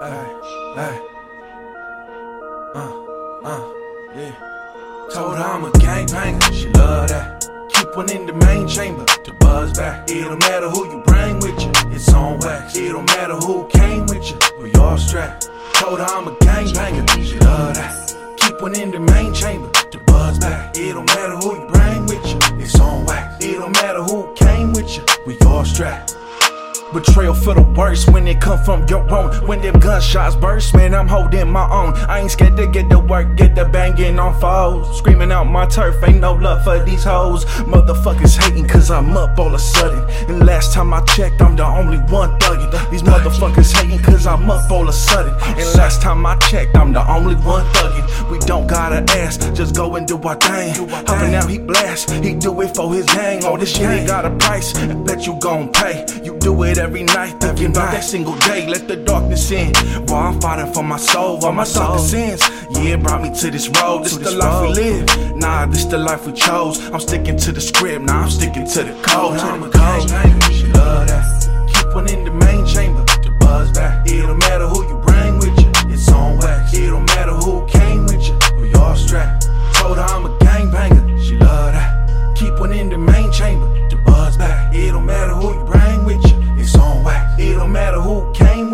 Uh, uh, yeah. Told her I'm a gangbanger, she love that. Keep one in the main chamber to buzz back. It don't matter who you bring with you, it's on wax. It don't matter who came with you, we all strapped. Told her I'm a gangbanger, she love that. Keep one in the main chamber to buzz back. It don't matter who you bring with you, it's on wax. It don't matter who came with you, we all strapped. Betrayal for the worst when it come from your own. When them gunshots burst, man, I'm holding my own. I ain't scared to get the work, get the banging on foes. Screaming out my turf, ain't no love for these hoes. Motherfuckers hating cause I'm up all of a sudden. And last time I checked, I'm the only one thugging. These motherfuckers hating cause I'm up all of a sudden. And last time I checked, I'm the only one thugging. We don't gotta ask, just go and do our thing. Hopping out, he blast, he do it for his gang. Oh, this shit ain't got a price, I bet you gon' pay. You do it every night, thinking about that single day. Let the darkness in. While I'm fighting for my soul, all my sucker sins. Yeah, it brought me to this road. This the life we live. Nah, this the life we chose. I'm sticking to the script, nah, I'm sticking to the code. I'm a code. Love that. Keep one in the main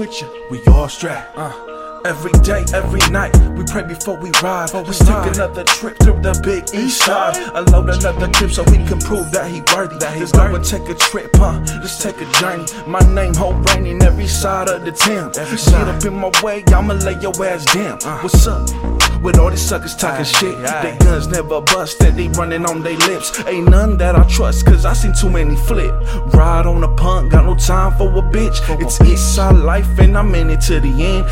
with you, we all strapped. Uh. Every day, every night, we pray before we ride. Let's take another trip through the big east side. Unload another clip so we can prove that he worthy. That he's to take a trip, huh? Let's take a journey. My name, Hope Raining, every side of the town. Every side up in my way, I'ma lay your ass down. What's up? With all these suckers talking shit, they guns never bust, that they running on their lips. Ain't none that I trust, cause I seen too many flip. Ride on a punk, got no time for a bitch. It's east side life, and I'm in it to the end.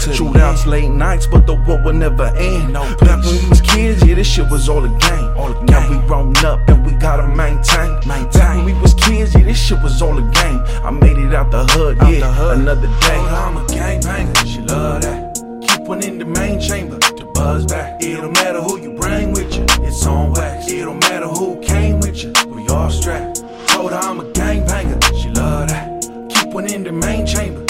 Late nights, but the war will never end. No Back when we was kids, yeah, this shit was all a game. Now we grown up and we gotta maintain. Back when we was kids, yeah, this shit was all a game. I made it out the hood, yeah, the hood. another day. Oh, I'm a gang gangbanger, she love that. Keep one in the main chamber to buzz back. It don't matter who you bring with you, it's on wax. It don't matter who came with you, we all strapped. Told her I'm a gang gangbanger, she love that. Keep one in the main chamber